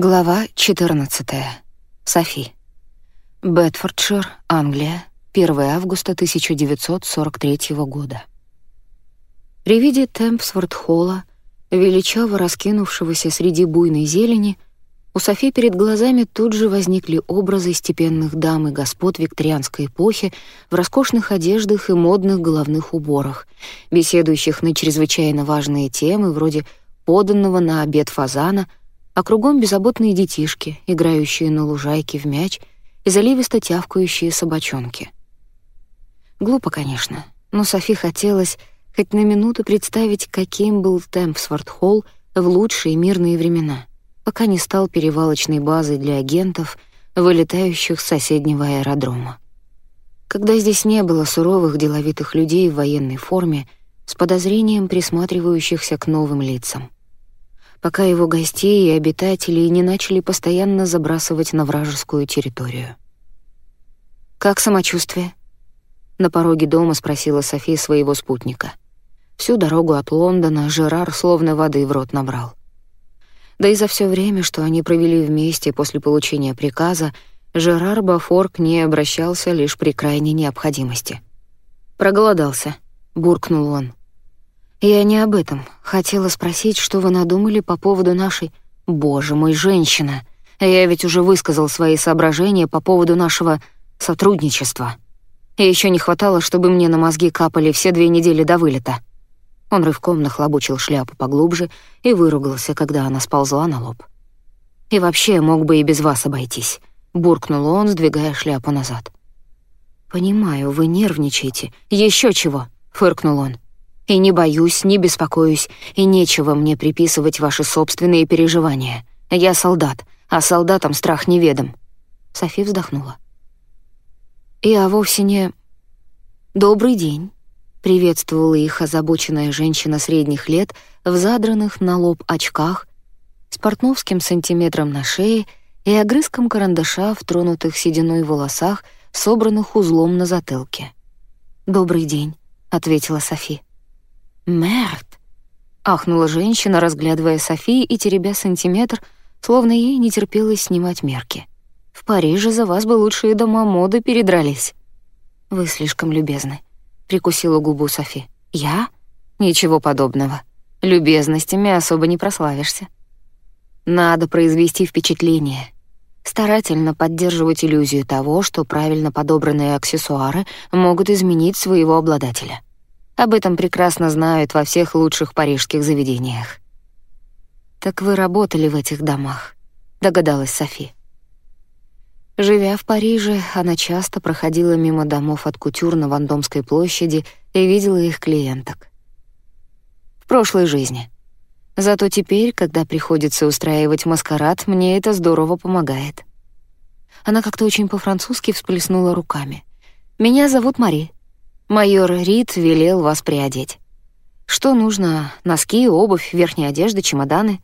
Глава 14. Софи. Бетфордшир, Англия, 1 августа 1943 года. При виде Темпсворт-холла, величаво раскинувшегося среди буйной зелени, у Софи перед глазами тут же возникли образы степенных дам и господ викторианской эпохи в роскошных одеждах и модных головных уборах, беседующих на чрезвычайно важные темы вроде поданного на обед фазана — а кругом беззаботные детишки, играющие на лужайке в мяч и заливисто тявкающие собачонки. Глупо, конечно, но Софи хотелось хоть на минуту представить, каким был Темпсворт-Холл в лучшие мирные времена, пока не стал перевалочной базой для агентов, вылетающих с соседнего аэродрома. Когда здесь не было суровых деловитых людей в военной форме с подозрением присматривающихся к новым лицам пока его гостей и обитателей не начали постоянно забрасывать на вражескую территорию. «Как самочувствие?» На пороге дома спросила София своего спутника. Всю дорогу от Лондона Жерар словно воды в рот набрал. Да и за все время, что они провели вместе после получения приказа, Жерар Бафор к ней обращался лишь при крайней необходимости. «Проголодался», — буркнул он. «Я не об этом. Хотела спросить, что вы надумали по поводу нашей... Боже мой, женщина! Я ведь уже высказал свои соображения по поводу нашего сотрудничества. И еще не хватало, чтобы мне на мозги капали все две недели до вылета». Он рывком нахлобучил шляпу поглубже и выругался, когда она сползла на лоб. «И вообще мог бы и без вас обойтись», — буркнул он, сдвигая шляпу назад. «Понимаю, вы нервничаете. Еще чего», — фыркнул он. И не боюсь, не беспокоюсь, и нечего мне приписывать ваши собственные переживания. Я солдат, а солдатам страх неведом». Софи вздохнула. «Я вовсе не...» «Добрый день», — приветствовала их озабоченная женщина средних лет в задранных на лоб очках, с портновским сантиметром на шее и огрызком карандаша в тронутых сединой волосах, собранных узлом на затылке. «Добрый день», — ответила Софи. «Мерт!» — ахнула женщина, разглядывая Софии и теребя сантиметр, словно ей не терпелось снимать мерки. «В Париже за вас бы лучшие дома моды передрались». «Вы слишком любезны», — прикусила губу Софи. «Я? Ничего подобного. Любезностями особо не прославишься. Надо произвести впечатление» старательно поддерживать иллюзию того, что правильно подобранные аксессуары могут изменить своего обладателя. Об этом прекрасно знают во всех лучших парижских заведениях. «Так вы работали в этих домах», — догадалась Софи. Живя в Париже, она часто проходила мимо домов от кутюр на Вандомской площади и видела их клиенток. В прошлой жизни. Зато теперь, когда приходится устраивать маскарад, мне это здорово помогает. Она как-то очень по-французски всплеснула руками. «Меня зовут Мари. Майор Рид велел вас приодеть. Что нужно? Носки, обувь, верхняя одежда, чемоданы?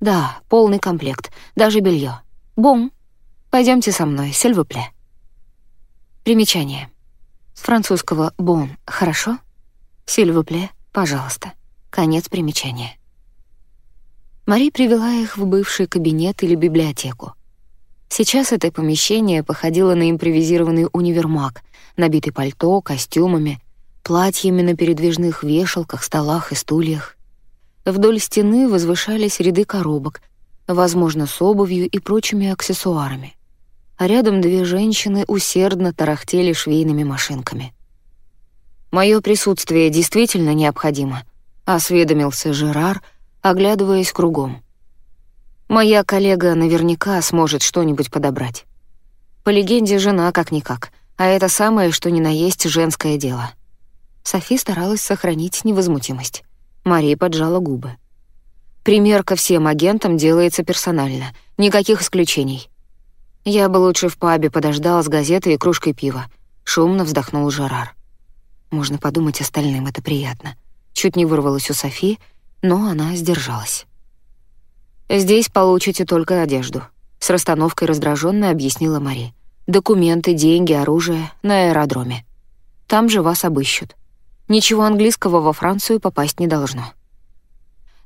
Да, полный комплект, даже белье. Бом. Пойдемте со мной, сельвупле. Примечание. С французского «бон» — «хорошо», «сильвупле» — «пожалуйста». Конец примечания. Мари привела их в бывший кабинет или библиотеку. Сейчас это помещение походило на импровизированный универмаг, набитый пальто, костюмами, платьями на передвижных вешалках, столах и стульях. Вдоль стены возвышались ряды коробок, возможно, с обувью и прочими аксессуарами. А рядом две женщины усердно тарахтели швейными машинками. «Моё присутствие действительно необходимо», — осведомился Жерар, оглядываясь кругом. Моя коллега наверняка сможет что-нибудь подобрать. По легенде, жена как-никак, а это самое, что ни на есть женское дело. Софи старалась сохранить невозмутимость. Мария поджала губы. Примерка всем агентам делается персонально, никаких исключений. Я бы лучше в пабе подождал с газетой и кружкой пива. Шумно вздохнул Жерар. Можно подумать, остальным это приятно. Чуть не вырвалось у Софи, но она сдержалась. «Здесь получите только одежду», — с расстановкой раздраженно объяснила Мари. «Документы, деньги, оружие на аэродроме. Там же вас обыщут. Ничего английского во Францию попасть не должно».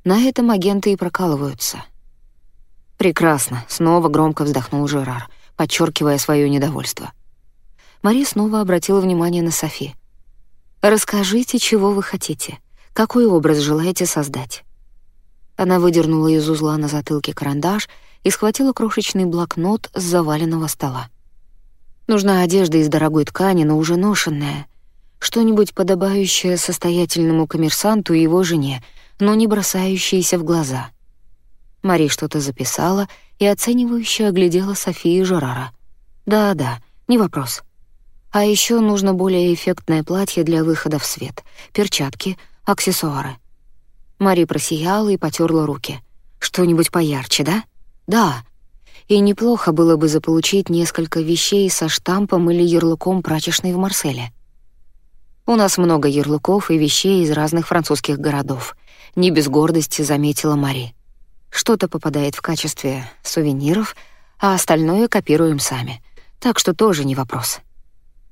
На этом агенты и прокалываются. «Прекрасно», — снова громко вздохнул Жерар, подчеркивая свое недовольство. Мари снова обратила внимание на Софи. «Расскажите, чего вы хотите. Какой образ желаете создать?» Она выдернула из узла на затылке карандаш и схватила крошечный блокнот с заваленного стола. «Нужна одежда из дорогой ткани, но уже ношенная. Что-нибудь подобающее состоятельному коммерсанту и его жене, но не бросающееся в глаза». Мари что-то записала и оценивающе оглядела Софию Жерара. «Да-да, не вопрос. А еще нужно более эффектное платье для выхода в свет, перчатки, аксессуары». Мари просияла и потерла руки. «Что-нибудь поярче, да?» «Да. И неплохо было бы заполучить несколько вещей со штампом или ярлыком прачечной в Марселе». «У нас много ярлыков и вещей из разных французских городов», — не без гордости заметила Мари. Что-то попадает в качестве сувениров, а остальное копируем сами. Так что тоже не вопрос.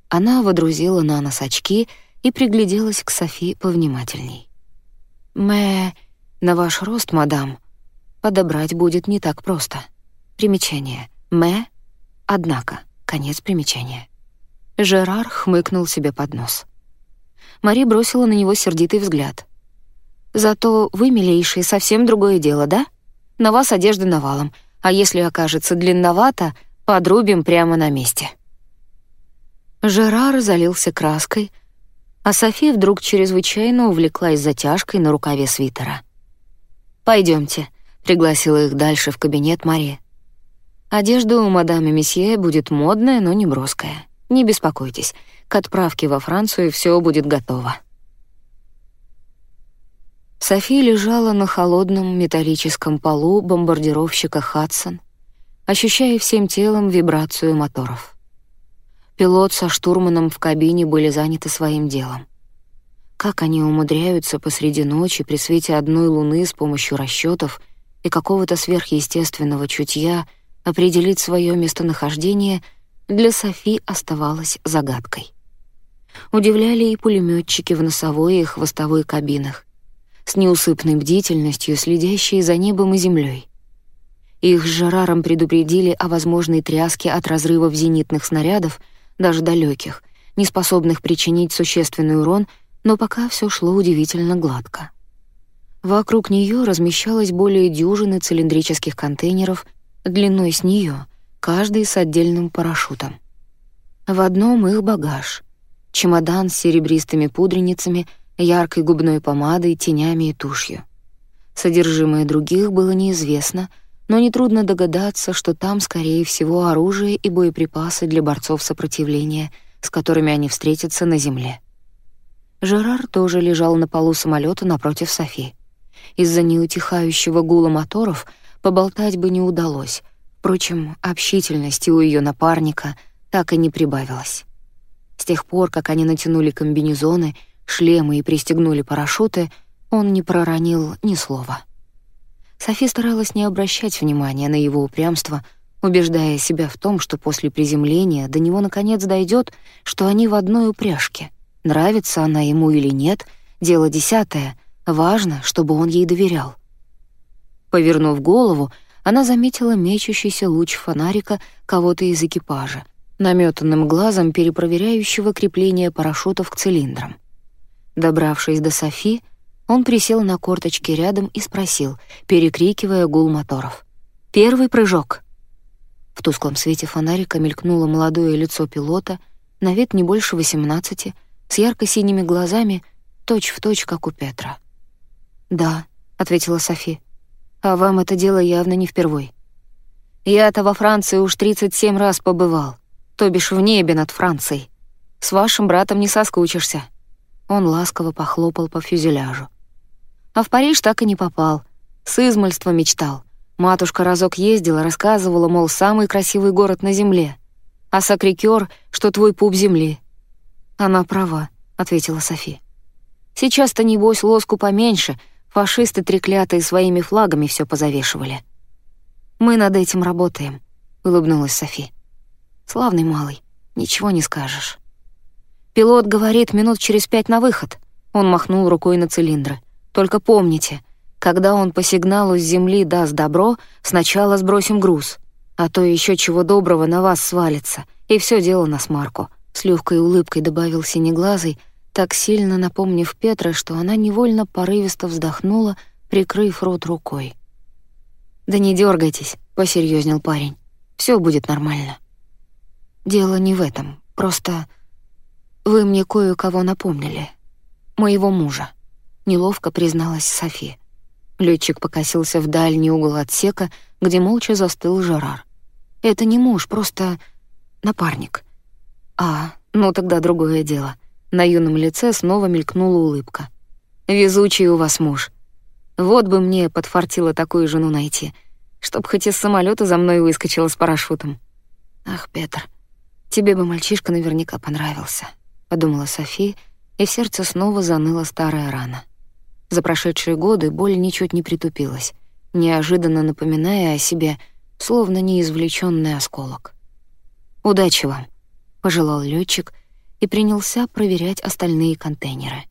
Она водрузила на нос очки и пригляделась к Софи повнимательней. «Мэ, на ваш рост, мадам, подобрать будет не так просто. Примечание. Мэ, однако, конец примечания». Жерар хмыкнул себе под нос. Мари бросила на него сердитый взгляд. «Зато вы, милейший, совсем другое дело, да?» На вас одежда навалом, а если окажется длинновато, подрубим прямо на месте». Жерар залился краской, а София вдруг чрезвычайно увлеклась затяжкой на рукаве свитера. Пойдемте, пригласила их дальше в кабинет Мария. «Одежда у мадам месье будет модная, но не броская. Не беспокойтесь, к отправке во Францию все будет готово». Софи лежала на холодном металлическом полу бомбардировщика «Хадсон», ощущая всем телом вибрацию моторов. Пилот со штурманом в кабине были заняты своим делом. Как они умудряются посреди ночи при свете одной луны с помощью расчетов и какого-то сверхъестественного чутья определить свое местонахождение, для Софи оставалось загадкой. Удивляли и пулеметчики в носовой и хвостовой кабинах, с неусыпной бдительностью следящие за небом и землей. Их с Жераром предупредили о возможной тряске от разрывов зенитных снарядов, даже далеких, не способных причинить существенный урон, но пока все шло удивительно гладко. Вокруг нее размещалось более дюжины цилиндрических контейнеров длиной с нее, каждый с отдельным парашютом. В одном их багаж — чемодан с серебристыми пудреницами — яркой губной помадой, тенями и тушью. Содержимое других было неизвестно, но нетрудно догадаться, что там, скорее всего, оружие и боеприпасы для борцов сопротивления, с которыми они встретятся на земле. Жерар тоже лежал на полу самолета напротив Софи. Из-за неутихающего гула моторов поболтать бы не удалось. Впрочем, общительности у ее напарника так и не прибавилось. С тех пор, как они натянули комбинезоны — шлемы и пристегнули парашюты, он не проронил ни слова. Софи старалась не обращать внимания на его упрямство, убеждая себя в том, что после приземления до него наконец дойдет, что они в одной упряжке. Нравится она ему или нет, дело десятое, важно, чтобы он ей доверял. Повернув голову, она заметила мечущийся луч фонарика кого-то из экипажа, наметанным глазом перепроверяющего крепление парашютов к цилиндрам. Добравшись до Софи, он присел на корточки рядом и спросил, перекрикивая гул моторов. «Первый прыжок!» В тусклом свете фонарика мелькнуло молодое лицо пилота, на вид не больше восемнадцати, с ярко-синими глазами, точь-в-точь, точь, как у Петра. «Да», — ответила Софи, — «а вам это дело явно не впервой. Я-то во Франции уж тридцать семь раз побывал, то бишь в небе над Францией. С вашим братом не соскучишься». Он ласково похлопал по фюзеляжу. А в Париж так и не попал. С измольства мечтал. Матушка разок ездила, рассказывала, мол, самый красивый город на земле. А Сакрикёр, что твой пуп земли. Она права, ответила Софи. Сейчас-то, небось, лоску поменьше, фашисты треклятые своими флагами все позавешивали. Мы над этим работаем, улыбнулась Софи. Славный малый, ничего не скажешь. Пилот говорит минут через пять на выход. Он махнул рукой на цилиндры. Только помните, Когда он по сигналу с земли даст добро, сначала сбросим груз, а то еще чего доброго на вас свалится, и все дело на смарку. С легкой улыбкой добавил синеглазый, так сильно напомнив Петра, что она невольно порывисто вздохнула, прикрыв рот рукой. «Да не дергайтесь, посерьезнел парень. Все будет нормально». «Дело не в этом. Просто вы мне кое-кого напомнили. Моего мужа», — неловко призналась Софи. Летчик покосился в дальний угол отсека, где молча застыл Жерар. «Это не муж, просто напарник». «А, ну тогда другое дело». На юном лице снова мелькнула улыбка. «Везучий у вас муж. Вот бы мне подфартило такую жену найти, чтоб хоть из самолета за мной выскочила с парашютом». «Ах, Петр, тебе бы мальчишка наверняка понравился», — подумала София, и в сердце снова заныла старая рана. За прошедшие годы боль ничуть не притупилась, неожиданно напоминая о себе, словно неизвлечённый осколок. «Удачи вам», — пожелал лётчик и принялся проверять остальные контейнеры.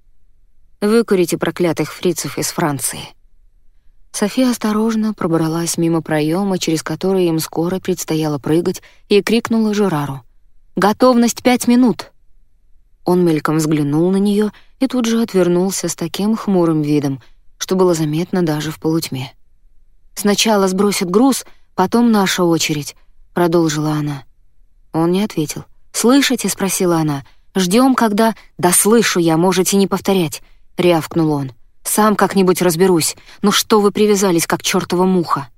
«Выкурите проклятых фрицев из Франции». София осторожно пробралась мимо проёма, через который им скоро предстояло прыгать, и крикнула Жерару. «Готовность пять минут!» Он мельком взглянул на неё и тут же отвернулся с таким хмурым видом, что было заметно даже в полутьме. «Сначала сбросят груз, потом наша очередь», — продолжила она. Он не ответил. «Слышите?» — спросила она. «Ждём, когда...» «Да слышу я, можете не повторять», — рявкнул он. «Сам как-нибудь разберусь. Ну что вы привязались, как чёртова муха?»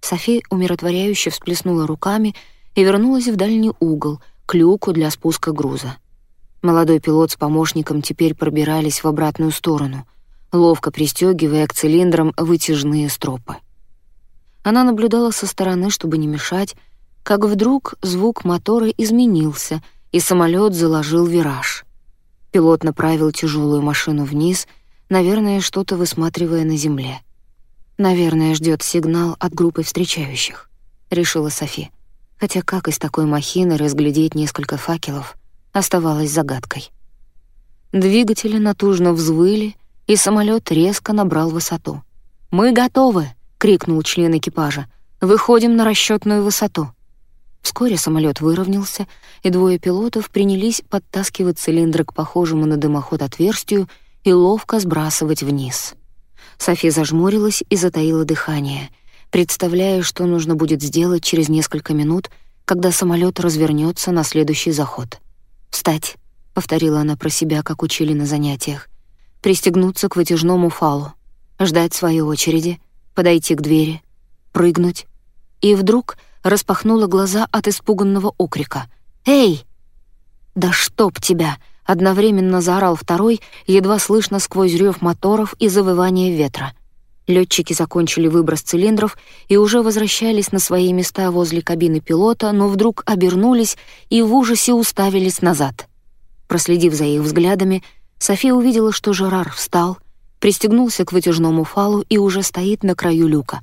Софи умиротворяюще всплеснула руками и вернулась в дальний угол, к люку для спуска груза. Молодой пилот с помощником теперь пробирались в обратную сторону, ловко пристегивая к цилиндрам вытяжные стропы. Она наблюдала со стороны, чтобы не мешать, как вдруг звук мотора изменился, и самолет заложил вираж. Пилот направил тяжелую машину вниз, наверное, что-то высматривая на земле. «Наверное, ждет сигнал от группы встречающих», — решила Софи. Хотя как из такой махины разглядеть несколько факелов, оставалась загадкой. Двигатели натужно взвыли, и самолет резко набрал высоту. «Мы готовы!» — крикнул член экипажа. «Выходим на расчетную высоту». Вскоре самолет выровнялся, и двое пилотов принялись подтаскивать цилиндры к похожему на дымоход отверстию и ловко сбрасывать вниз. София зажмурилась и затаила дыхание, представляя, что нужно будет сделать через несколько минут, когда самолет развернется на следующий заход. «Встать», — повторила она про себя, как учили на занятиях. «Пристегнуться к вытяжному фалу, ждать своей очереди, подойти к двери, прыгнуть». И вдруг распахнула глаза от испуганного окрика. «Эй!» «Да чтоб тебя!» — одновременно заорал второй, едва слышно сквозь рёв моторов и завывание ветра. Лётчики закончили выброс цилиндров и уже возвращались на свои места возле кабины пилота, но вдруг обернулись и в ужасе уставились назад. Проследив за их взглядами, София увидела, что Жерар встал, пристегнулся к вытяжному фалу и уже стоит на краю люка.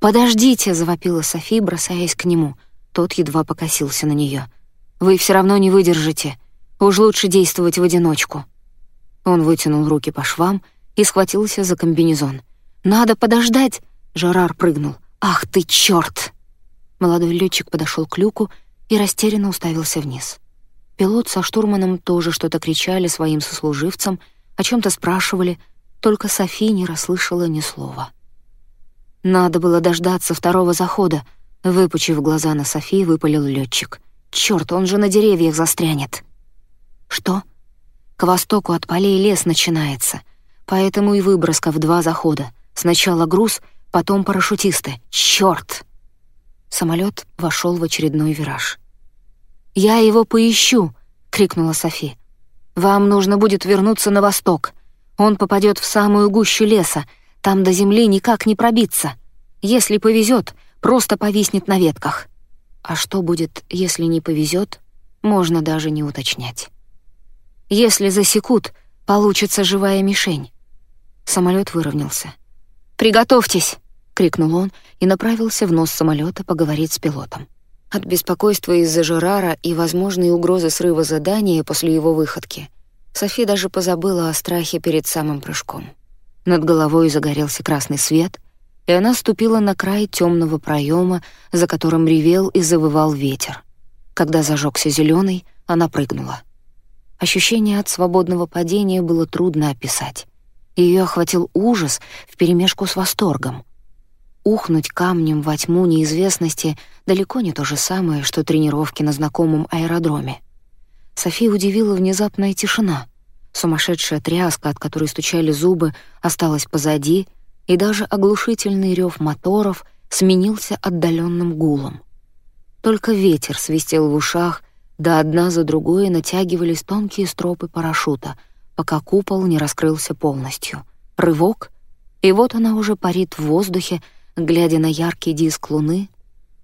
«Подождите!» — завопила София, бросаясь к нему. Тот едва покосился на неё. «Вы всё равно не выдержите. Уж лучше действовать в одиночку». Он вытянул руки по швам и схватился за комбинезон — «Надо подождать!» — Жерар прыгнул. «Ах ты, чёрт!» Молодой летчик подошел к люку и растерянно уставился вниз. Пилот со штурманом тоже что-то кричали своим сослуживцам, о чем то спрашивали, только Софи не расслышала ни слова. «Надо было дождаться второго захода», — выпучив глаза на Софи, выпалил летчик. «Чёрт, он же на деревьях застрянет!» «Что?» «К востоку от полей лес начинается, поэтому и выброска в два захода. Сначала груз, потом парашютисты. Чёрт! Самолёт вошёл в очередной вираж. «Я его поищу!» — крикнула Софи. «Вам нужно будет вернуться на восток. Он попадёт в самую гущу леса. Там до земли никак не пробиться. Если повезёт, просто повиснет на ветках. А что будет, если не повезёт, можно даже не уточнять. Если засекут, получится живая мишень». Самолёт выровнялся. «Приготовьтесь!» — крикнул он и направился в нос самолета поговорить с пилотом. От беспокойства из-за Жерара и возможной угрозы срыва задания после его выходки Софи даже позабыла о страхе перед самым прыжком. Над головой загорелся красный свет, и она ступила на край темного проема, за которым ревел и завывал ветер. Когда зажегся зеленый, она прыгнула. Ощущение от свободного падения было трудно описать. Ее охватил ужас вперемешку с восторгом. Ухнуть камнем во тьму неизвестности далеко не то же самое, что тренировки на знакомом аэродроме. Софи удивила внезапная тишина. Сумасшедшая тряска, от которой стучали зубы, осталась позади, и даже оглушительный рев моторов сменился отдаленным гулом. Только ветер свистел в ушах, да одна за другой натягивались тонкие стропы парашюта, пока купол не раскрылся полностью. Рывок, и вот она уже парит в воздухе, глядя на яркий диск луны,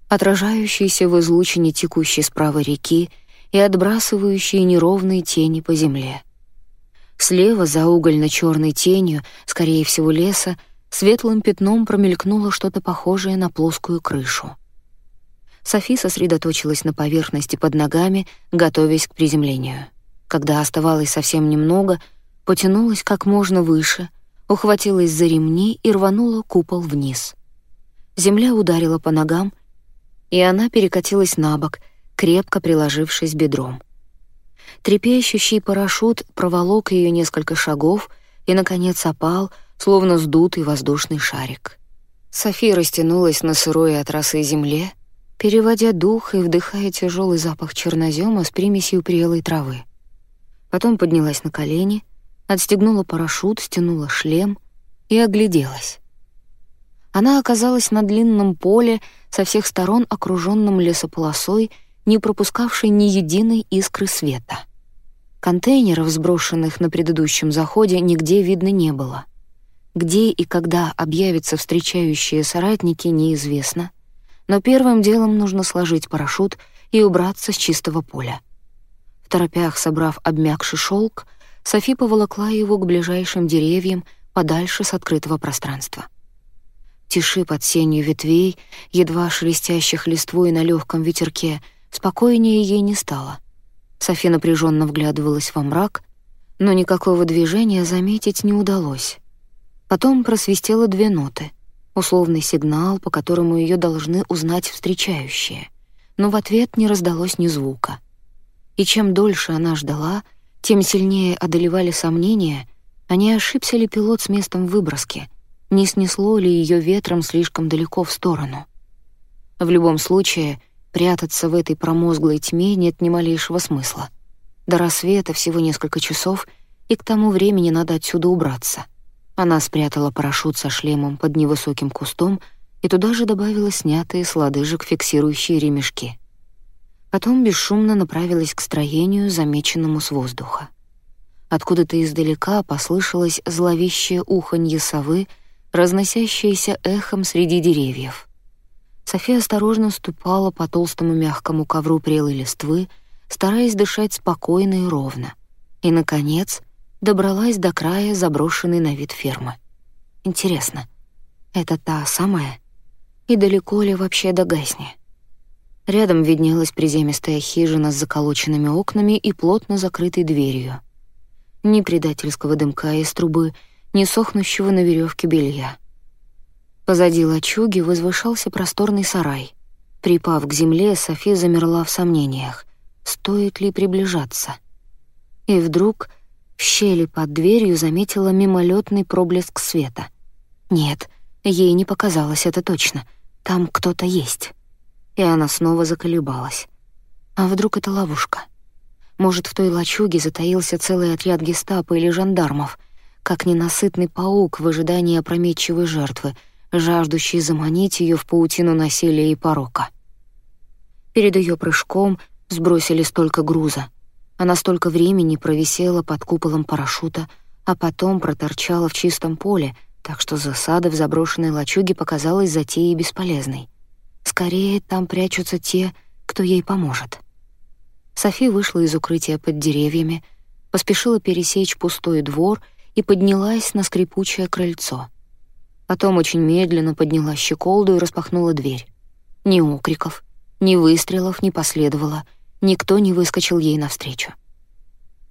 отражающийся в излучине текущей справа реки и отбрасывающие неровные тени по земле. Слева, за угольно-черной тенью, скорее всего леса, светлым пятном промелькнуло что-то похожее на плоскую крышу. Софи сосредоточилась на поверхности под ногами, готовясь к приземлению. Когда оставалось совсем немного, потянулась как можно выше, ухватилась за ремни и рванула купол вниз. Земля ударила по ногам, и она перекатилась на бок, крепко приложившись бедром. Трепещущий парашют проволок ее несколько шагов и, наконец, опал, словно сдутый воздушный шарик. София растянулась на сырой от росы земле, переводя дух и вдыхая тяжелый запах чернозема с примесью прелой травы. Потом поднялась на колени, отстегнула парашют, стянула шлем и огляделась. Она оказалась на длинном поле, со всех сторон окруженном лесополосой, не пропускавшей ни единой искры света. Контейнеров, сброшенных на предыдущем заходе, нигде видно не было. Где и когда объявятся встречающие соратники, неизвестно. Но первым делом нужно сложить парашют и убраться с чистого поля. В торопях, собрав обмякший шелк, Софи поволокла его к ближайшим деревьям подальше с открытого пространства тиши под сенью ветвей, едва шелестящих листвой на легком ветерке, спокойнее ей не стало. Софи напряженно вглядывалась во мрак, но никакого движения заметить не удалось. Потом просвистело две ноты, условный сигнал, по которому ее должны узнать встречающие, но в ответ не раздалось ни звука. И чем дольше она ждала, тем сильнее одолевали сомнения, а не ошибся ли пилот с местом выброски — не снесло ли ее ветром слишком далеко в сторону. В любом случае, прятаться в этой промозглой тьме нет ни малейшего смысла. До рассвета всего несколько часов, и к тому времени надо отсюда убраться. Она спрятала парашют со шлемом под невысоким кустом и туда же добавила снятые с лодыжек фиксирующие ремешки. Потом бесшумно направилась к строению, замеченному с воздуха. Откуда-то издалека послышалось зловещее уханье совы, разносящееся эхом среди деревьев. София осторожно ступала по толстому мягкому ковру прелой листвы, стараясь дышать спокойно и ровно. И, наконец, добралась до края заброшенной на вид фермы. Интересно, это та самая? И далеко ли вообще до Гайсни? Рядом виднелась приземистая хижина с заколоченными окнами и плотно закрытой дверью. Ни предательского дымка из трубы, не сохнущего на веревке белья. Позади лачуги возвышался просторный сарай. Припав к земле, Софи замерла в сомнениях, стоит ли приближаться. И вдруг в щели под дверью заметила мимолетный проблеск света. Нет, ей не показалось это точно. Там кто-то есть. И она снова заколебалась. А вдруг это ловушка? Может, в той лачуге затаился целый отряд гестапо или жандармов, как ненасытный паук в ожидании опрометчивой жертвы, жаждущий заманить ее в паутину насилия и порока. Перед ее прыжком сбросили столько груза. Она столько времени провисела под куполом парашюта, а потом проторчала в чистом поле, так что засада в заброшенной лачуге показалась затеей бесполезной. Скорее, там прячутся те, кто ей поможет. Софи вышла из укрытия под деревьями, поспешила пересечь пустой двор — и поднялась на скрипучее крыльцо. Потом очень медленно подняла щеколду и распахнула дверь. Ни окриков, ни выстрелов не последовало, никто не выскочил ей навстречу.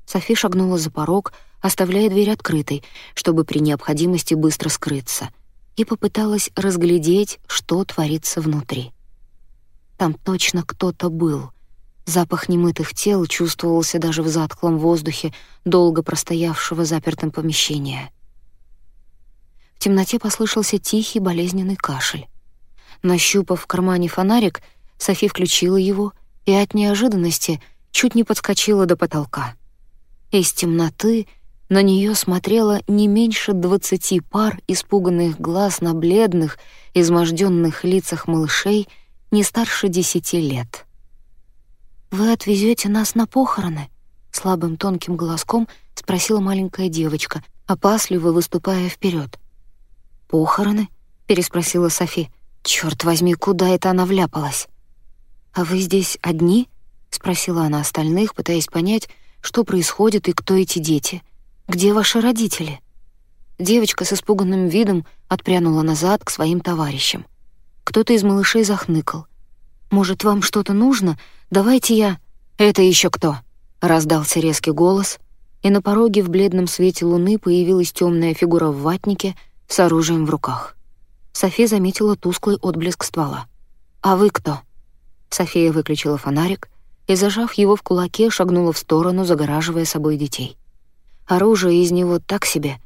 Софи шагнула за порог, оставляя дверь открытой, чтобы при необходимости быстро скрыться, и попыталась разглядеть, что творится внутри. Там точно кто-то был. Запах немытых тел чувствовался даже в затхлом воздухе долго простоявшего запертым помещения. В темноте послышался тихий болезненный кашель. Нащупав в кармане фонарик, Софи включила его и от неожиданности чуть не подскочила до потолка. Из темноты на нее смотрело не меньше двадцати пар испуганных глаз на бледных, изможденных лицах малышей не старше десяти лет. «Вы отвезете нас на похороны?» — слабым тонким голоском спросила маленькая девочка, опасливо выступая вперед. «Похороны?» — переспросила Софи. «Чёрт возьми, куда это она вляпалась?» «А вы здесь одни?» — спросила она остальных, пытаясь понять, что происходит и кто эти дети. «Где ваши родители?» Девочка с испуганным видом отпрянула назад к своим товарищам. Кто-то из малышей захныкал. «Может, вам что-то нужно? Давайте я...» «Это еще кто?» — раздался резкий голос, и на пороге в бледном свете луны появилась темная фигура в ватнике с оружием в руках. София заметила тусклый отблеск ствола. «А вы кто?» София выключила фонарик и, зажав его в кулаке, шагнула в сторону, загораживая собой детей. Оружие из него так себе,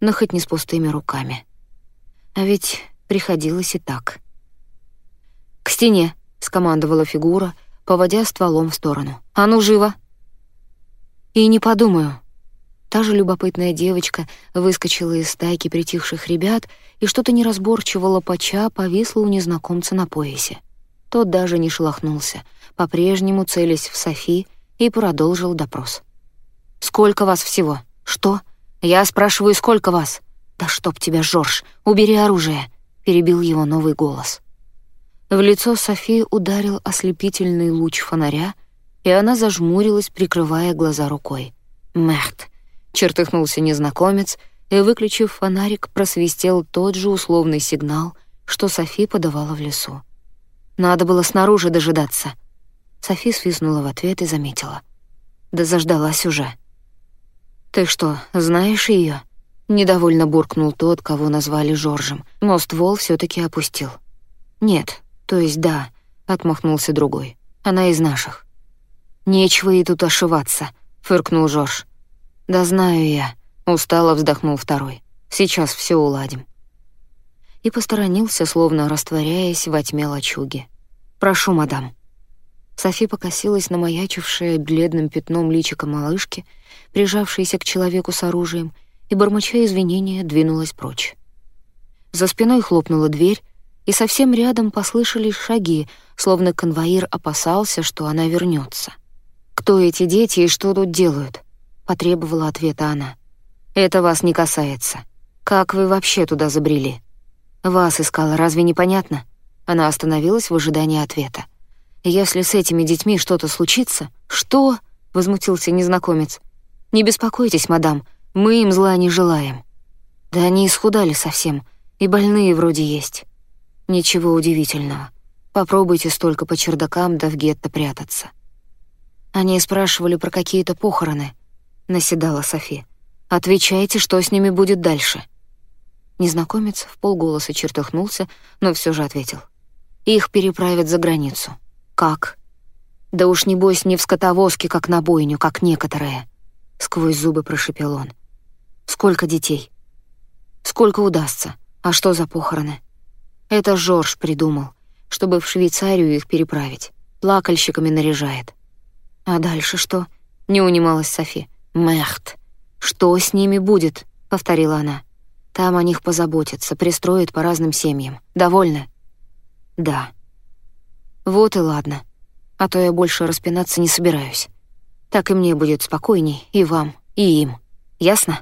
но хоть не с пустыми руками. А ведь приходилось и так. «К стене!» — скомандовала фигура, поводя стволом в сторону. «А ну, живо!» «И не подумаю». Та же любопытная девочка выскочила из стайки притихших ребят и что-то неразборчиво лопача повисла у незнакомца на поясе. Тот даже не шелохнулся, по-прежнему целясь в Софи, и продолжил допрос. «Сколько вас всего? Что? Я спрашиваю, сколько вас?» «Да чтоб тебя, Жорж, убери оружие!» — перебил его новый голос. В лицо Софии ударил ослепительный луч фонаря, и она зажмурилась, прикрывая глаза рукой. «Мэрт!» — чертыхнулся незнакомец, и, выключив фонарик, просвистел тот же условный сигнал, что Софи подавала в лесу. Надо было снаружи дожидаться. Софи свистнула в ответ и заметила. Да заждалась уже. «Ты что, знаешь ее? Недовольно буркнул тот, кого назвали Жоржем, но ствол все таки опустил. «Нет, то есть да», — отмахнулся другой. «Она из наших». «Нечего ей тут ошиваться», — фыркнул Жорж. «Да знаю я», — устало вздохнул второй. «Сейчас все уладим» и посторонился, словно растворяясь во тьме лачуги. «Прошу, мадам». Софи покосилась на маячившее бледным пятном личико малышки, прижавшейся к человеку с оружием, и, бормоча извинения, двинулась прочь. За спиной хлопнула дверь, и совсем рядом послышались шаги, словно конвоир опасался, что она вернется. «Кто эти дети и что тут делают?» — потребовала ответа она. «Это вас не касается. Как вы вообще туда забрели?» «Вас искала, разве не понятно?» Она остановилась в ожидании ответа. «Если с этими детьми что-то случится...» «Что?» — возмутился незнакомец. «Не беспокойтесь, мадам, мы им зла не желаем». «Да они исхудали совсем, и больные вроде есть». «Ничего удивительного. Попробуйте столько по чердакам да в гетто прятаться». Они спрашивали про какие-то похороны, — наседала Софи. «Отвечайте, что с ними будет дальше». Незнакомец в полголоса чертыхнулся, но все же ответил. «Их переправят за границу». «Как?» «Да уж небось не в скотовозке, как на бойню, как некоторые», — сквозь зубы прошипел он. «Сколько детей?» «Сколько удастся? А что за похороны?» «Это Жорж придумал, чтобы в Швейцарию их переправить. Плакальщиками наряжает». «А дальше что?» — не унималась Софи. «Мехт. Что с ними будет?» — повторила она. Там о них позаботятся, пристроят по разным семьям. Довольны? Да. Вот и ладно. А то я больше распинаться не собираюсь. Так и мне будет спокойней, и вам, и им. Ясно?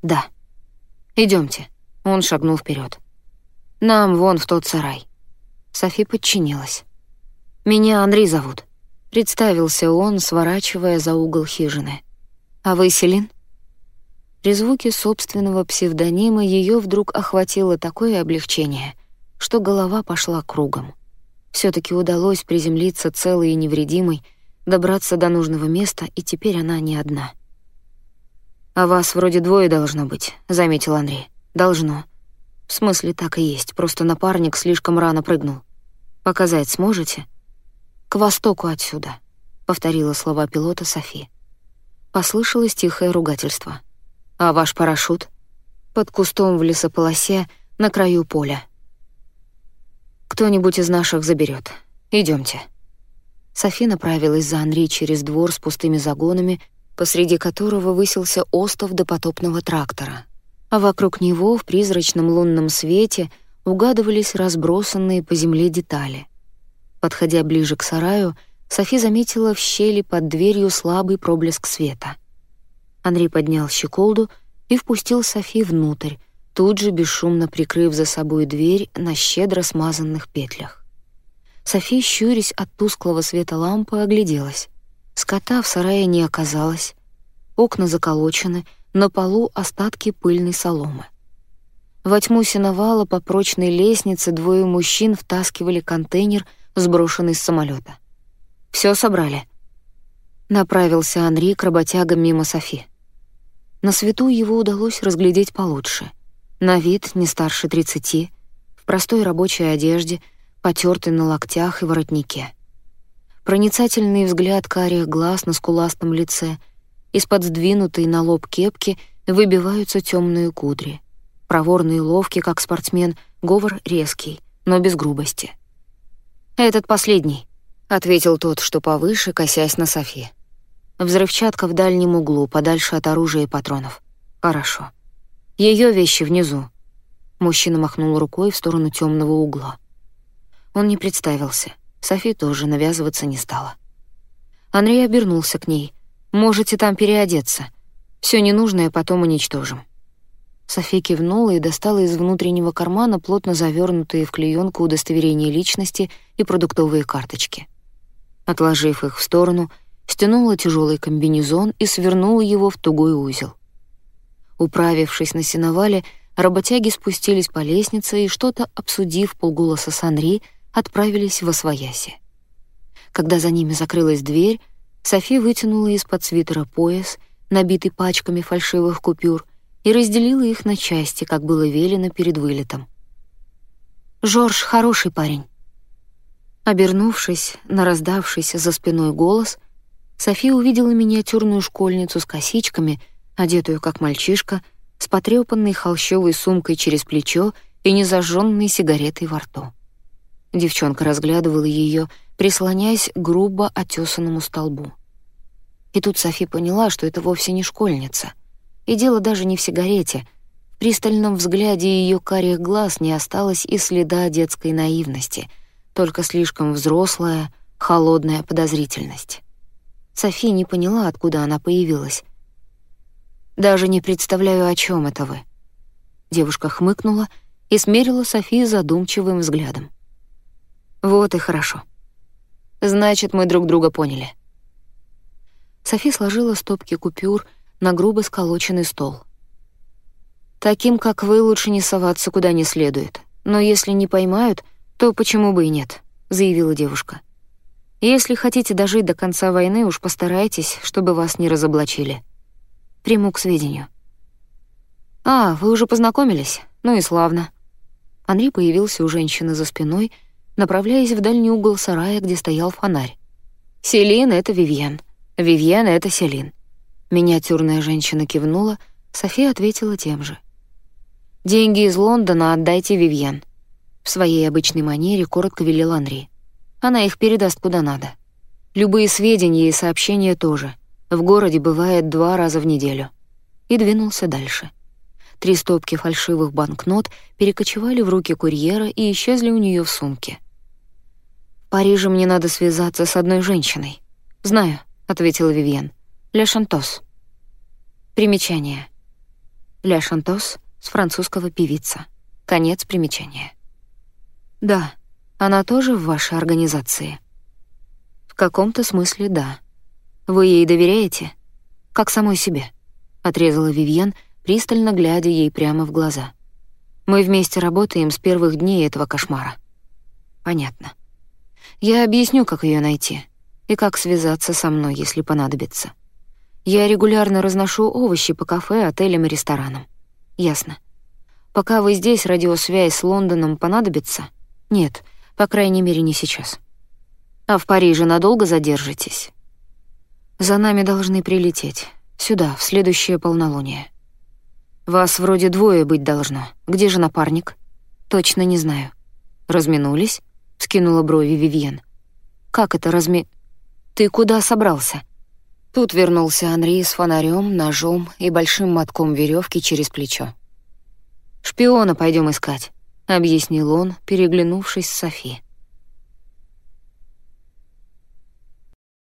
Да. Идемте. Он шагнул вперед. Нам вон в тот сарай. Софи подчинилась. Меня Андрей зовут. Представился он, сворачивая за угол хижины. А вы Селин? При звуке собственного псевдонима ее вдруг охватило такое облегчение, что голова пошла кругом. все таки удалось приземлиться целой и невредимой, добраться до нужного места, и теперь она не одна. «А вас вроде двое должно быть», — заметил Андрей. «Должно». «В смысле, так и есть, просто напарник слишком рано прыгнул. Показать сможете?» «К востоку отсюда», — повторила слова пилота Софи. Послышалось тихое ругательство. «А ваш парашют?» «Под кустом в лесополосе на краю поля». «Кто-нибудь из наших заберет. Идемте. Софи направилась за Анри через двор с пустыми загонами, посреди которого высился остов допотопного трактора. А вокруг него в призрачном лунном свете угадывались разбросанные по земле детали. Подходя ближе к сараю, Софи заметила в щели под дверью слабый проблеск света. Андрей поднял щеколду и впустил Софи внутрь, тут же бесшумно прикрыв за собой дверь на щедро смазанных петлях. София, щурясь от тусклого света лампы, огляделась. Скота в сарае не оказалось. Окна заколочены, на полу остатки пыльной соломы. Во тьму сеновала по прочной лестнице двое мужчин втаскивали контейнер, сброшенный с самолета. Все собрали. Направился Анри к работягам мимо Софи. На свету его удалось разглядеть получше. На вид не старше тридцати, в простой рабочей одежде — потертый на локтях и воротнике. Проницательный взгляд карих глаз на скуластом лице, из-под сдвинутой на лоб кепки выбиваются темные кудри. Проворный и ловкий, как спортсмен, говор резкий, но без грубости. «Этот последний», — ответил тот, что повыше, косясь на Софи. «Взрывчатка в дальнем углу, подальше от оружия и патронов. Хорошо. Ее вещи внизу». Мужчина махнул рукой в сторону темного угла. Он не представился. Софи тоже навязываться не стала. Андрей обернулся к ней. «Можете там переодеться. Все ненужное потом уничтожим». Софи кивнула и достала из внутреннего кармана плотно завернутые в клеенку удостоверения личности и продуктовые карточки. Отложив их в сторону, стянула тяжелый комбинезон и свернула его в тугой узел. Управившись на сеновале, работяги спустились по лестнице и, что-то обсудив полголоса с Анри, отправились в Освояси. Когда за ними закрылась дверь, Софи вытянула из-под свитера пояс, набитый пачками фальшивых купюр, и разделила их на части, как было велено перед вылетом. «Жорж хороший парень». Обернувшись на раздавшийся за спиной голос, София увидела миниатюрную школьницу с косичками, одетую как мальчишка, с потрёпанной холщовой сумкой через плечо и незажженной сигаретой во рту. Девчонка разглядывала ее, прислоняясь к грубо отесанному столбу. И тут Софи поняла, что это вовсе не школьница. И дело даже не в сигарете. В пристальном взгляде ее карих глаз не осталось и следа детской наивности, только слишком взрослая, холодная подозрительность. Софи не поняла, откуда она появилась. «Даже не представляю, о чем это вы». Девушка хмыкнула и смерила Софи задумчивым взглядом. Вот и хорошо. Значит, мы друг друга поняли. Софи сложила стопки купюр на грубо сколоченный стол. Таким, как вы, лучше не соваться куда не следует. Но если не поймают, то почему бы и нет, заявила девушка. Если хотите дожить до конца войны, уж постарайтесь, чтобы вас не разоблачили. Приму к сведению. А, вы уже познакомились? Ну и славно. Андрей появился у женщины за спиной — направляясь в дальний угол сарая, где стоял фонарь. «Селин — это Вивьен. Вивьен — это Селин». Миниатюрная женщина кивнула, София ответила тем же. «Деньги из Лондона отдайте Вивьен». В своей обычной манере коротко велел Анри. «Она их передаст куда надо. Любые сведения и сообщения тоже. В городе бывает два раза в неделю». И двинулся дальше. Три стопки фальшивых банкнот перекочевали в руки курьера и исчезли у нее в сумке. Париже мне надо связаться с одной женщиной. Знаю, ответила Вивьен. Ля Шантос. Примечание. Ля Шантос с французского певица. Конец примечания. Да, она тоже в вашей организации. В каком-то смысле да. Вы ей доверяете? Как самой себе, отрезала Вивьен, пристально глядя ей прямо в глаза. Мы вместе работаем с первых дней этого кошмара. Понятно. Я объясню, как ее найти и как связаться со мной, если понадобится. Я регулярно разношу овощи по кафе, отелям и ресторанам. Ясно. Пока вы здесь, радиосвязь с Лондоном понадобится? Нет, по крайней мере, не сейчас. А в Париже надолго задержитесь? За нами должны прилететь. Сюда, в следующее полнолуние. Вас вроде двое быть должно. Где же напарник? Точно не знаю. Разминулись? Скинула брови Вивьен. Как это разми... Ты куда собрался? Тут вернулся Анри с фонарем, ножом и большим мотком веревки через плечо. «Шпиона пойдем искать», — объяснил он, переглянувшись с Софи.